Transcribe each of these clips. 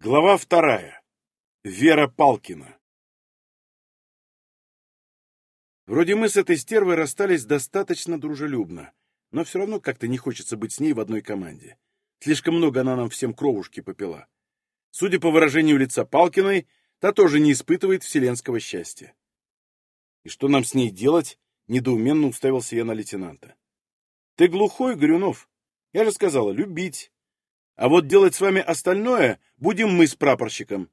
Глава вторая. Вера Палкина. Вроде мы с этой стервой расстались достаточно дружелюбно, но все равно как-то не хочется быть с ней в одной команде. Слишком много она нам всем кровушки попила. Судя по выражению лица Палкиной, та тоже не испытывает вселенского счастья. И что нам с ней делать? Недоуменно уставился я на лейтенанта. Ты глухой, Горюнов. Я же сказала, любить. А вот делать с вами остальное будем мы с прапорщиком.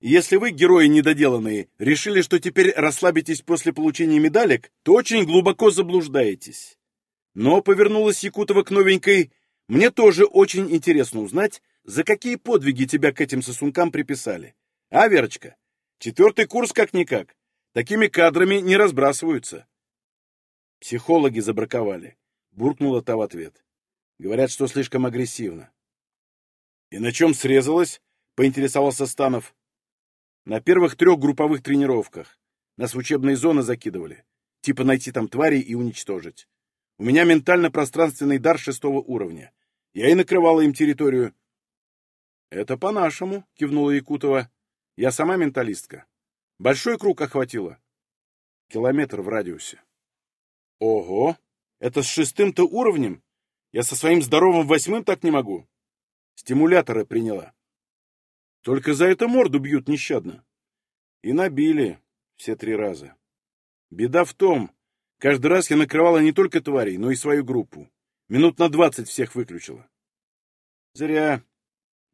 Если вы, герои недоделанные, решили, что теперь расслабитесь после получения медалек, то очень глубоко заблуждаетесь. Но, повернулась Якутова к новенькой, мне тоже очень интересно узнать, за какие подвиги тебя к этим сосункам приписали. А, Верочка? Четвертый курс как-никак. Такими кадрами не разбрасываются. Психологи забраковали. Буркнула та в ответ. Говорят, что слишком агрессивно. «И на чем срезалась?» — поинтересовался Станов. «На первых трех групповых тренировках. Нас в учебные зоны закидывали. Типа найти там тварей и уничтожить. У меня ментально-пространственный дар шестого уровня. Я и накрывала им территорию». «Это по-нашему», — кивнула Якутова. «Я сама менталистка. Большой круг охватила. Километр в радиусе». «Ого! Это с шестым-то уровнем? Я со своим здоровым восьмым так не могу». Стимуляторы приняла. Только за это морду бьют нещадно. И набили все три раза. Беда в том, каждый раз я накрывала не только тварей, но и свою группу. Минут на двадцать всех выключила. Зря.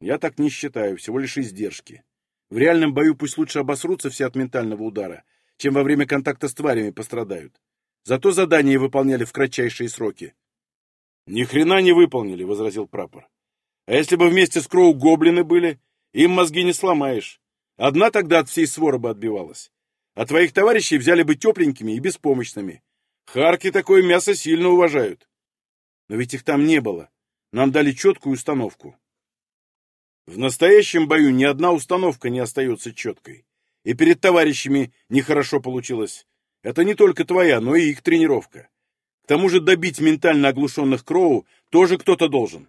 Я так не считаю, всего лишь издержки. В реальном бою пусть лучше обосрутся все от ментального удара, чем во время контакта с тварями пострадают. Зато задания выполняли в кратчайшие сроки. — Ни хрена не выполнили, — возразил прапор. А если бы вместе с Кроу гоблины были, им мозги не сломаешь. Одна тогда от всей своры бы отбивалась. А твоих товарищей взяли бы тепленькими и беспомощными. Харки такое мясо сильно уважают. Но ведь их там не было. Нам дали четкую установку. В настоящем бою ни одна установка не остается четкой. И перед товарищами нехорошо получилось. Это не только твоя, но и их тренировка. К тому же добить ментально оглушенных Кроу тоже кто-то должен.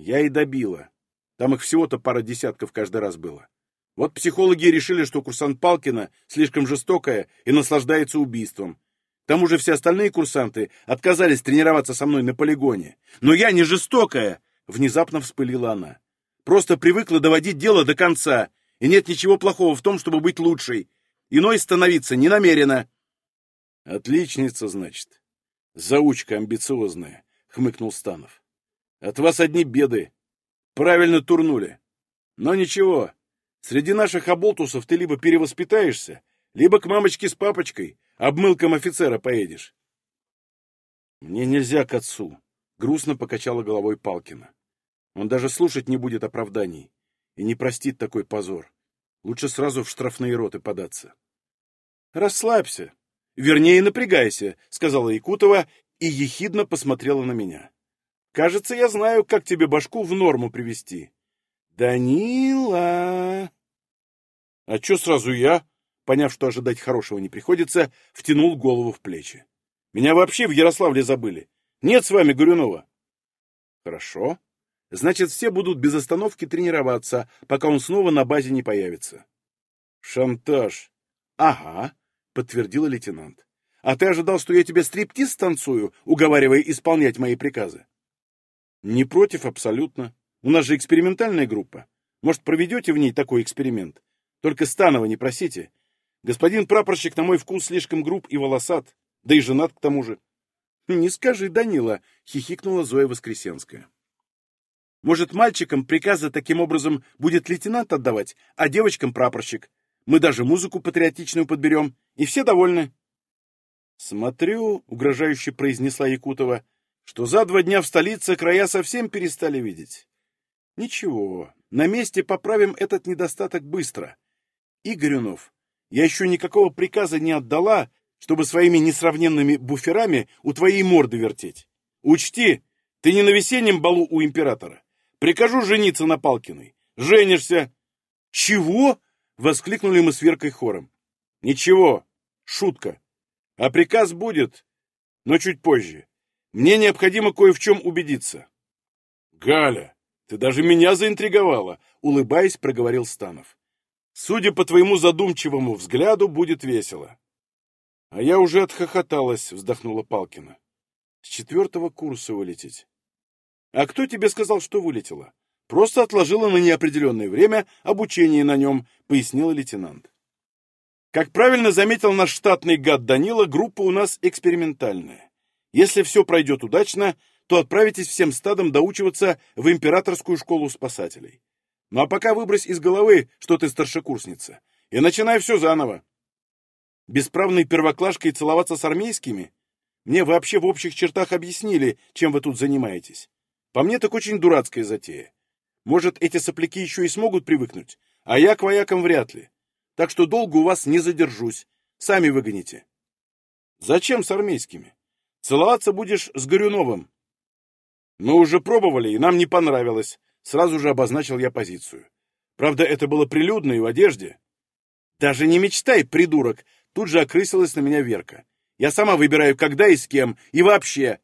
Я и добила. Там их всего-то пара десятков каждый раз было. Вот психологи решили, что курсант Палкина слишком жестокая и наслаждается убийством. К тому же все остальные курсанты отказались тренироваться со мной на полигоне. Но я не жестокая, внезапно вспылила она. Просто привыкла доводить дело до конца, и нет ничего плохого в том, чтобы быть лучшей. Иной становиться не намерена. Отличница, значит. Заучка амбициозная, хмыкнул Станов. От вас одни беды. Правильно турнули. Но ничего, среди наших оболтусов ты либо перевоспитаешься, либо к мамочке с папочкой, обмылком офицера поедешь. Мне нельзя к отцу, грустно покачала головой Палкина. Он даже слушать не будет оправданий и не простит такой позор. Лучше сразу в штрафные роты податься. Расслабься. Вернее, напрягайся, сказала Якутова и ехидно посмотрела на меня. Кажется, я знаю, как тебе башку в норму привести. Данила. А чё сразу я, поняв, что ожидать хорошего не приходится, втянул голову в плечи. Меня вообще в Ярославле забыли. Нет с вами Горюнова. Хорошо. Значит, все будут без остановки тренироваться, пока он снова на базе не появится. Шантаж. Ага, подтвердила лейтенант. А ты ожидал, что я тебе стриптиз станцую, уговаривая исполнять мои приказы? Не против абсолютно. У нас же экспериментальная группа. Может, проведете в ней такой эксперимент? Только Станова не просите. Господин прапорщик, на мой вкус, слишком груб и волосат, да и женат к тому же. Не скажи, Данила, хихикнула Зоя Воскресенская. Может, мальчикам приказы таким образом будет лейтенант отдавать, а девочкам прапорщик. Мы даже музыку патриотичную подберем, и все довольны. Смотрю, угрожающе произнесла Якутова, что за два дня в столице края совсем перестали видеть. Ничего, на месте поправим этот недостаток быстро. Игорюнов, я еще никакого приказа не отдала, чтобы своими несравненными буферами у твоей морды вертеть. Учти, ты не на весеннем балу у императора. Прикажу жениться на Палкиной. Женишься. Чего? Воскликнули мы с Веркой хором. Ничего, шутка. А приказ будет, но чуть позже. Мне необходимо кое в чем убедиться. — Галя, Ты даже меня заинтриговала, улыбаясь, проговорил Станов. Судя по твоему задумчивому взгляду, будет весело. А я уже отхохоталась, вздохнула Палкина. С четвертого курса вылететь. А кто тебе сказал, что вылетела? Просто отложила на неопределенное время обучение на нем, пояснил лейтенант. Как правильно заметил наш штатный гад Данила, группа у нас экспериментальная. Если все пройдет удачно, то отправитесь всем стадом доучиваться в императорскую школу спасателей. Ну а пока выбрось из головы, что ты старшекурсница, и начинай все заново. Бесправной первоклашкой целоваться с армейскими? Мне вообще в общих чертах объяснили, чем вы тут занимаетесь. По мне так очень дурацкая затея. Может, эти сопляки еще и смогут привыкнуть, а я к воякам вряд ли. Так что долго у вас не задержусь. Сами выгоните. Зачем с армейскими? Целоваться будешь с Горюновым. Мы уже пробовали, и нам не понравилось. Сразу же обозначил я позицию. Правда, это было прилюдно и в одежде. Даже не мечтай, придурок! Тут же окрысилась на меня Верка. Я сама выбираю, когда и с кем, и вообще.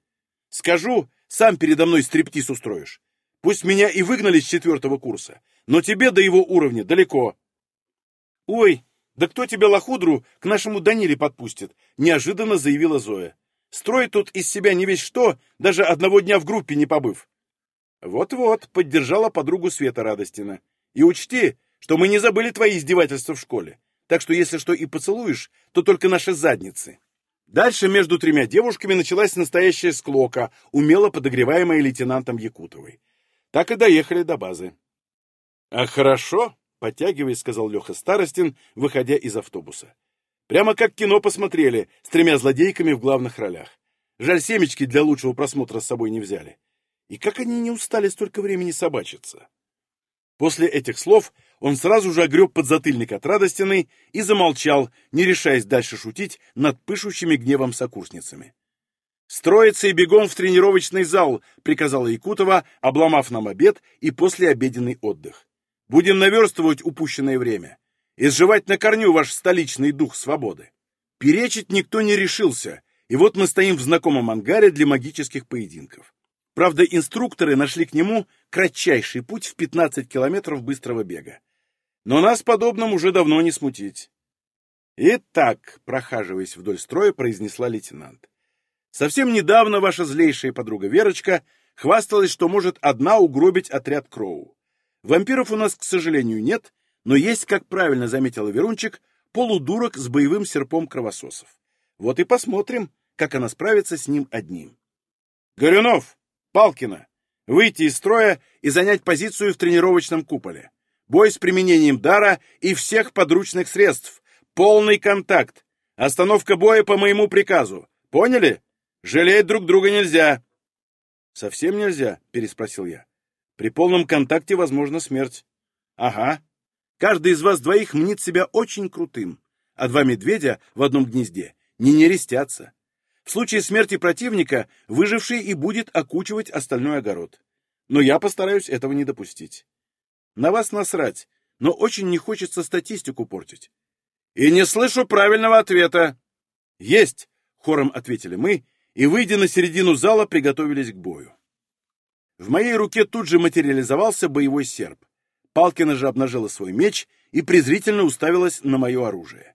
Скажу, сам передо мной стриптиз устроишь. Пусть меня и выгнали с четвертого курса, но тебе до его уровня далеко. Ой, да кто тебя, лохудру, к нашему Даниле подпустит? Неожиданно заявила Зоя. Строит тут из себя не весь что, даже одного дня в группе не побыв. Вот-вот, поддержала подругу Света Радостина. И учти, что мы не забыли твои издевательства в школе. Так что если что и поцелуешь, то только наши задницы. Дальше между тремя девушками началась настоящая склока, умело подогреваемая лейтенантом Якутовой. Так и доехали до базы. — А хорошо, — подтягиваясь, сказал Леха Старостин, выходя из автобуса. — Прямо как кино посмотрели, с тремя злодейками в главных ролях. Жаль, семечки для лучшего просмотра с собой не взяли. И как они не устали столько времени собачиться? После этих слов он сразу же огреб подзатыльник от радостиной и замолчал, не решаясь дальше шутить над пышущими гневом сокурсницами. «Строиться и бегом в тренировочный зал», — приказала Якутова, обломав нам обед и послеобеденный отдых. «Будем наверстывать упущенное время. Изживать на корню ваш столичный дух свободы». Перечить никто не решился, и вот мы стоим в знакомом ангаре для магических поединков. Правда, инструкторы нашли к нему кратчайший путь в 15 километров быстрого бега. Но нас подобным уже давно не смутить. «Итак», — прохаживаясь вдоль строя, произнесла лейтенант. «Совсем недавно ваша злейшая подруга Верочка хвасталась, что может одна угробить отряд Кроу. Вампиров у нас, к сожалению, нет, но есть, как правильно заметила Верунчик, полудурок с боевым серпом кровососов. Вот и посмотрим, как она справится с ним одним. Горюнов! Палкина! Выйти из строя и занять позицию в тренировочном куполе бой с применением дара и всех подручных средств, полный контакт, остановка боя по моему приказу. Поняли? Жалеть друг друга нельзя. Совсем нельзя? переспросил я. При полном контакте возможна смерть. Ага. Каждый из вас двоих мнит себя очень крутым, а два медведя в одном гнезде не нерестятся. В случае смерти противника выживший и будет окучивать остальной огород. Но я постараюсь этого не допустить. На вас насрать, но очень не хочется статистику портить. И не слышу правильного ответа. Есть, хором ответили мы, и, выйдя на середину зала, приготовились к бою. В моей руке тут же материализовался боевой серп. Палкина же обнажила свой меч и презрительно уставилась на мое оружие.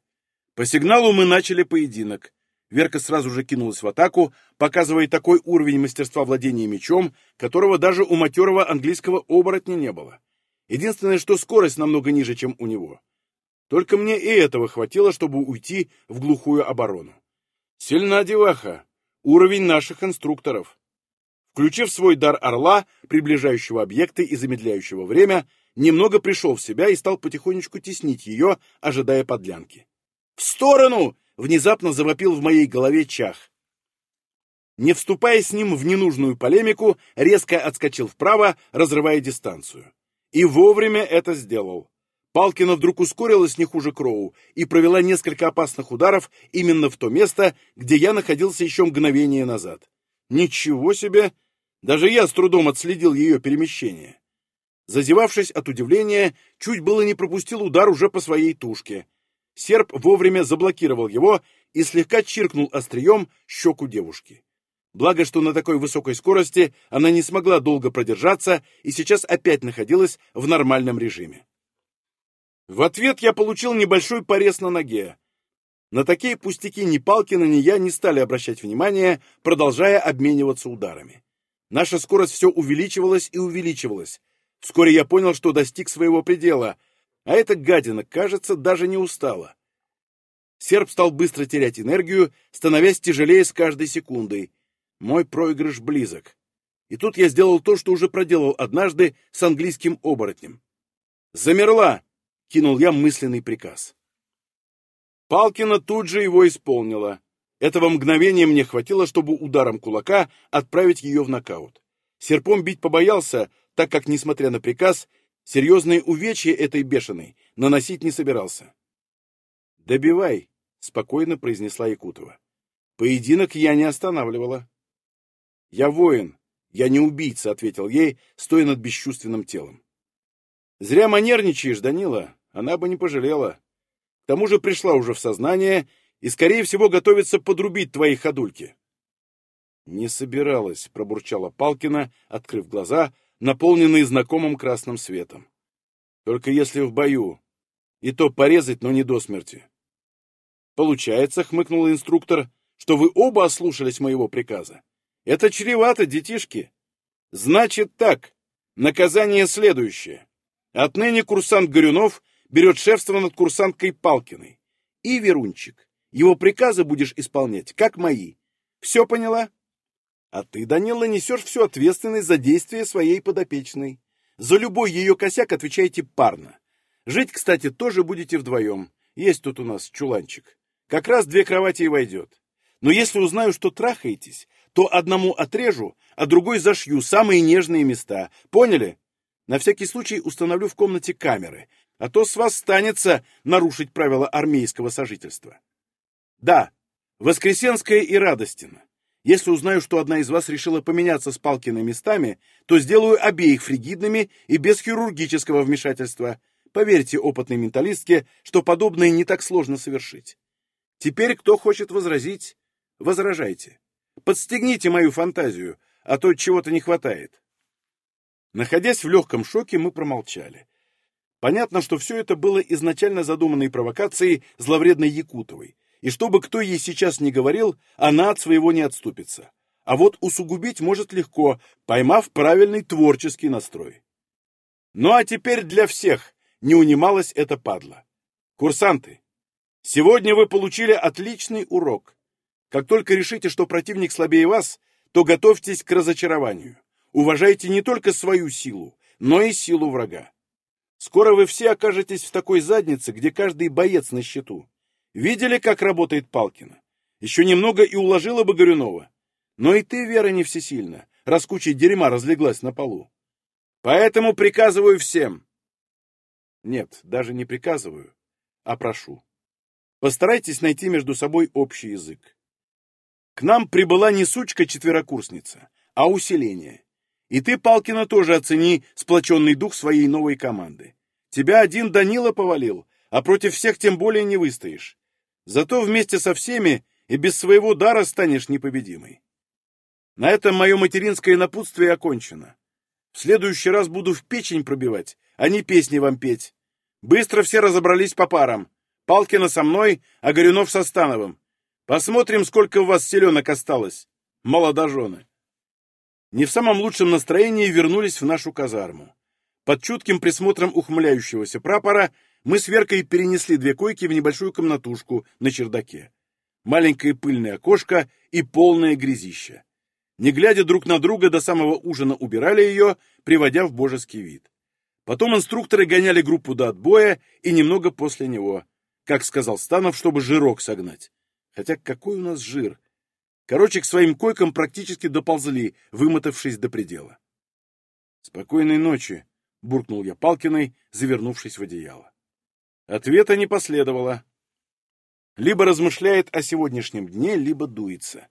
По сигналу мы начали поединок. Верка сразу же кинулась в атаку, показывая такой уровень мастерства владения мечом, которого даже у матерого английского оборотня не было. Единственное, что скорость намного ниже, чем у него. Только мне и этого хватило, чтобы уйти в глухую оборону. Сильна деваха. Уровень наших инструкторов. Включив свой дар орла, приближающего объекты и замедляющего время, немного пришел в себя и стал потихонечку теснить ее, ожидая подлянки. «В сторону!» — внезапно завопил в моей голове чах. Не вступая с ним в ненужную полемику, резко отскочил вправо, разрывая дистанцию. И вовремя это сделал. Палкина вдруг ускорилась не хуже Кроу и провела несколько опасных ударов именно в то место, где я находился еще мгновение назад. Ничего себе! Даже я с трудом отследил ее перемещение. Зазевавшись от удивления, чуть было не пропустил удар уже по своей тушке. Серп вовремя заблокировал его и слегка чиркнул острием щеку девушки. Благо, что на такой высокой скорости она не смогла долго продержаться и сейчас опять находилась в нормальном режиме. В ответ я получил небольшой порез на ноге. На такие пустяки ни Палкина, ни я не стали обращать внимания, продолжая обмениваться ударами. Наша скорость все увеличивалась и увеличивалась. Вскоре я понял, что достиг своего предела, а эта гадина, кажется, даже не устала. Серб стал быстро терять энергию, становясь тяжелее с каждой секундой. Мой проигрыш близок. И тут я сделал то, что уже проделал однажды с английским оборотнем. «Замерла!» — кинул я мысленный приказ. Палкина тут же его исполнила. Этого мгновения мне хватило, чтобы ударом кулака отправить ее в нокаут. Серпом бить побоялся, так как, несмотря на приказ, серьезные увечья этой бешеной наносить не собирался. «Добивай», — спокойно произнесла Якутова. «Поединок я не останавливала». «Я воин, я не убийца», — ответил ей, стоя над бесчувственным телом. «Зря манерничаешь, Данила, она бы не пожалела. К тому же пришла уже в сознание и, скорее всего, готовится подрубить твои ходульки. Не собиралась, пробурчала Палкина, открыв глаза, наполненные знакомым красным светом. Только если в бою. И то порезать, но не до смерти. Получается, хмыкнул инструктор, что вы оба ослушались моего приказа. Это чревато, детишки. Значит так, наказание следующее. Отныне курсант Горюнов берет шефство над курсанткой Палкиной. И, Верунчик, его приказы будешь исполнять, как мои. Все поняла? А ты, Данила, несешь всю ответственность за действия своей подопечной. За любой ее косяк отвечаете парно. Жить, кстати, тоже будете вдвоем. Есть тут у нас чуланчик. Как раз две кровати и войдет. Но если узнаю, что трахаетесь, то одному отрежу, а другой зашью самые нежные места. Поняли? На всякий случай установлю в комнате камеры, а то с вас станется нарушить правила армейского сожительства. Да, Воскресенская и Радостина. Если узнаю, что одна из вас решила поменяться с Палкиной местами, то сделаю обеих фригидными и без хирургического вмешательства. Поверьте опытной менталистке, что подобное не так сложно совершить. Теперь, кто хочет возразить, возражайте. Подстегните мою фантазию, а то чего-то не хватает. Находясь в легком шоке, мы промолчали. Понятно, что все это было изначально задуманной провокацией зловредной Якутовой, и что бы кто ей сейчас не говорил, она от своего не отступится. А вот усугубить может легко, поймав правильный творческий настрой. Ну а теперь для всех не унималась эта падла. Курсанты, сегодня вы получили отличный урок. Как только решите, что противник слабее вас, то готовьтесь к разочарованию. Уважайте не только свою силу, но и силу врага. Скоро вы все окажетесь в такой заднице, где каждый боец на счету. Видели, как работает Палкина? Еще немного и уложила бы Горюнова. Но и ты, Вера, не всесильна, раз куча дерьма разлеглась на полу. Поэтому приказываю всем. Нет, даже не приказываю, а прошу. Постарайтесь найти между собой общий язык. К нам прибыла не сучка-четверокурсница, а усиление. И ты, Палкина, тоже оцени сплоченный дух своей новой команды. Тебя один Данила повалил, а против всех тем более не выстоишь. Зато вместе со всеми и без своего дара станешь непобедимой. На этом мое материнское напутствие окончено. В следующий раз буду в печень пробивать, а не песни вам петь. Быстро все разобрались по парам. Палкина со мной, а Горюнов со Становым. Посмотрим, сколько у вас селенок осталось, молодожены не в самом лучшем настроении вернулись в нашу казарму. Под чутким присмотром ухмыляющегося прапора мы с Веркой перенесли две койки в небольшую комнатушку на чердаке. Маленькое пыльное окошко и полное грязище. Не глядя друг на друга, до самого ужина убирали ее, приводя в божеский вид. Потом инструкторы гоняли группу до отбоя и немного после него, как сказал Станов, чтобы жирок согнать. Хотя какой у нас жир? Короче, к своим койкам практически доползли, вымотавшись до предела. «Спокойной ночи», — буркнул я Палкиной, завернувшись в одеяло. Ответа не последовало. Либо размышляет о сегодняшнем дне, либо дуется.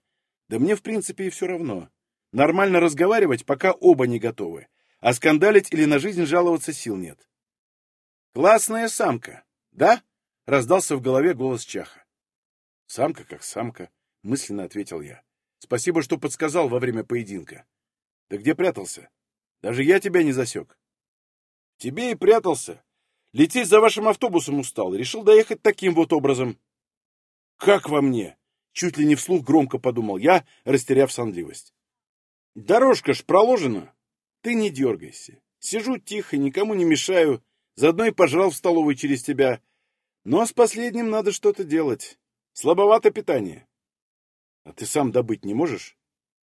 Да мне, в принципе, и все равно. Нормально разговаривать, пока оба не готовы, а скандалить или на жизнь жаловаться сил нет. «Классная самка, да?» — раздался в голове голос Чаха. «Самка как самка», — мысленно ответил я. Спасибо, что подсказал во время поединка. Ты где прятался? Даже я тебя не засек. Тебе и прятался. Лететь за вашим автобусом устал. Решил доехать таким вот образом. Как во мне? Чуть ли не вслух громко подумал я, растеряв сонливость. Дорожка ж проложена. Ты не дергайся. Сижу тихо, никому не мешаю. Заодно и пожрал в столовой через тебя. Но с последним надо что-то делать. Слабовато питание. А ты сам добыть не можешь?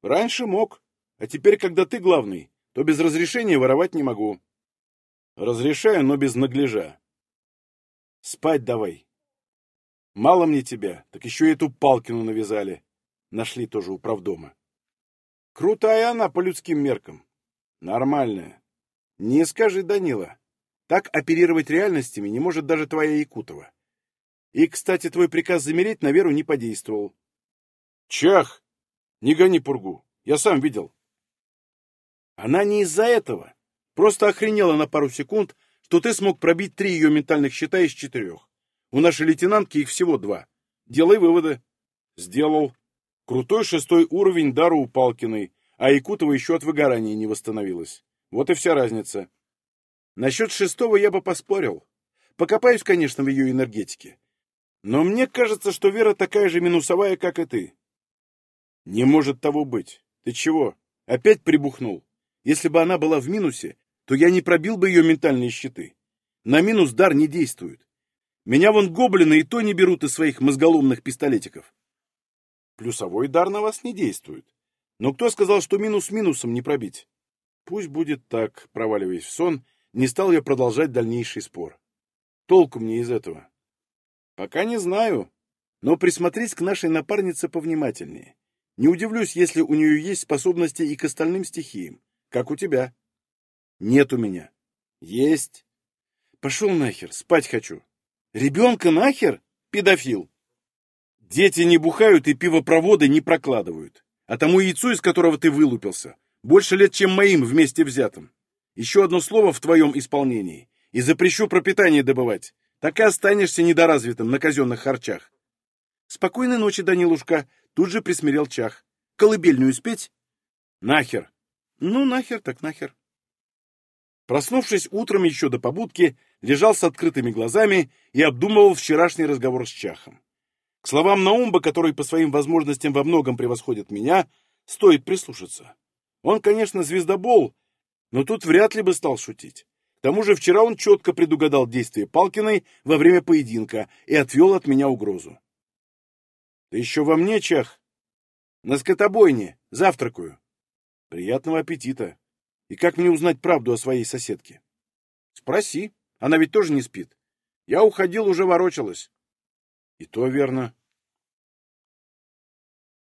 Раньше мог, а теперь, когда ты главный, то без разрешения воровать не могу. Разрешаю, но без наглежа. Спать давай. Мало мне тебя, так еще и эту Палкину навязали. Нашли тоже у правдома. Крутая она по людским меркам. Нормальная. Не скажи, Данила. Так оперировать реальностями не может даже твоя Якутова. И, кстати, твой приказ замереть на Веру не подействовал. Чах! Не гони пургу. Я сам видел. Она не из-за этого. Просто охренела на пару секунд, что ты смог пробить три ее ментальных щита из четырех. У нашей лейтенантки их всего два. Делай выводы. Сделал. Крутой шестой уровень дара у Палкиной, а Якутова еще от выгорания не восстановилась. Вот и вся разница. Насчет шестого я бы поспорил. Покопаюсь, конечно, в ее энергетике. Но мне кажется, что Вера такая же минусовая, как и ты. Не может того быть. Ты чего? Опять прибухнул? Если бы она была в минусе, то я не пробил бы ее ментальные щиты. На минус дар не действует. Меня вон гоблины и то не берут из своих мозголомных пистолетиков. Плюсовой дар на вас не действует. Но кто сказал, что минус минусом не пробить? Пусть будет так, проваливаясь в сон, не стал я продолжать дальнейший спор. Толку мне из этого? Пока не знаю, но присмотрись к нашей напарнице повнимательнее. Не удивлюсь, если у нее есть способности и к остальным стихиям, как у тебя. Нет у меня. Есть. Пошел нахер, спать хочу. Ребенка нахер? Педофил. Дети не бухают и пивопроводы не прокладывают. А тому яйцу, из которого ты вылупился, больше лет, чем моим вместе взятым. Еще одно слово в твоем исполнении, и запрещу пропитание добывать. Так и останешься недоразвитым на казенных харчах. Спокойной ночи, Данилушка, тут же присмирел Чах. Колыбельную спеть? Нахер. Ну, нахер так нахер. Проснувшись утром еще до побудки, лежал с открытыми глазами и обдумывал вчерашний разговор с Чахом. К словам Наумба, который по своим возможностям во многом превосходит меня, стоит прислушаться. Он, конечно, звездобол, но тут вряд ли бы стал шутить. К тому же вчера он четко предугадал действия Палкиной во время поединка и отвел от меня угрозу. «Ты еще во мне, Чах?» «На скотобойне. Завтракаю». «Приятного аппетита. И как мне узнать правду о своей соседке?» «Спроси. Она ведь тоже не спит. Я уходил, уже ворочалась». «И то верно».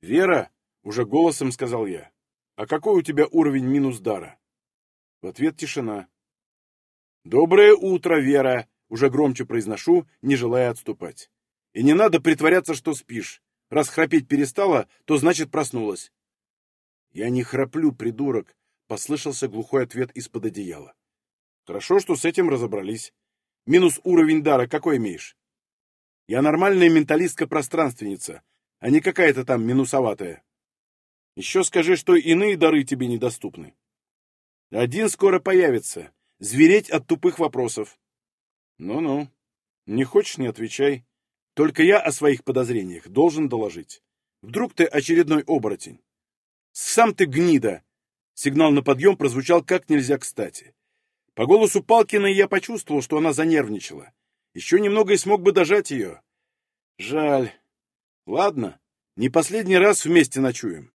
«Вера», — уже голосом сказал я, — «а какой у тебя уровень минус дара?» В ответ тишина. «Доброе утро, Вера!» — уже громче произношу, не желая отступать. «И не надо притворяться, что спишь. Раз храпеть перестала, то значит проснулась». «Я не храплю, придурок!» — послышался глухой ответ из-под одеяла. «Хорошо, что с этим разобрались. Минус уровень дара какой имеешь?» «Я нормальная менталистка-пространственница, а не какая-то там минусоватая. Еще скажи, что иные дары тебе недоступны». Один скоро появится. Звереть от тупых вопросов. Ну-ну. Не хочешь, не отвечай. Только я о своих подозрениях должен доложить. Вдруг ты очередной оборотень. Сам ты гнида. Сигнал на подъем прозвучал как нельзя кстати. По голосу Палкиной я почувствовал, что она занервничала. Еще немного и смог бы дожать ее. Жаль. Ладно, не последний раз вместе ночуем.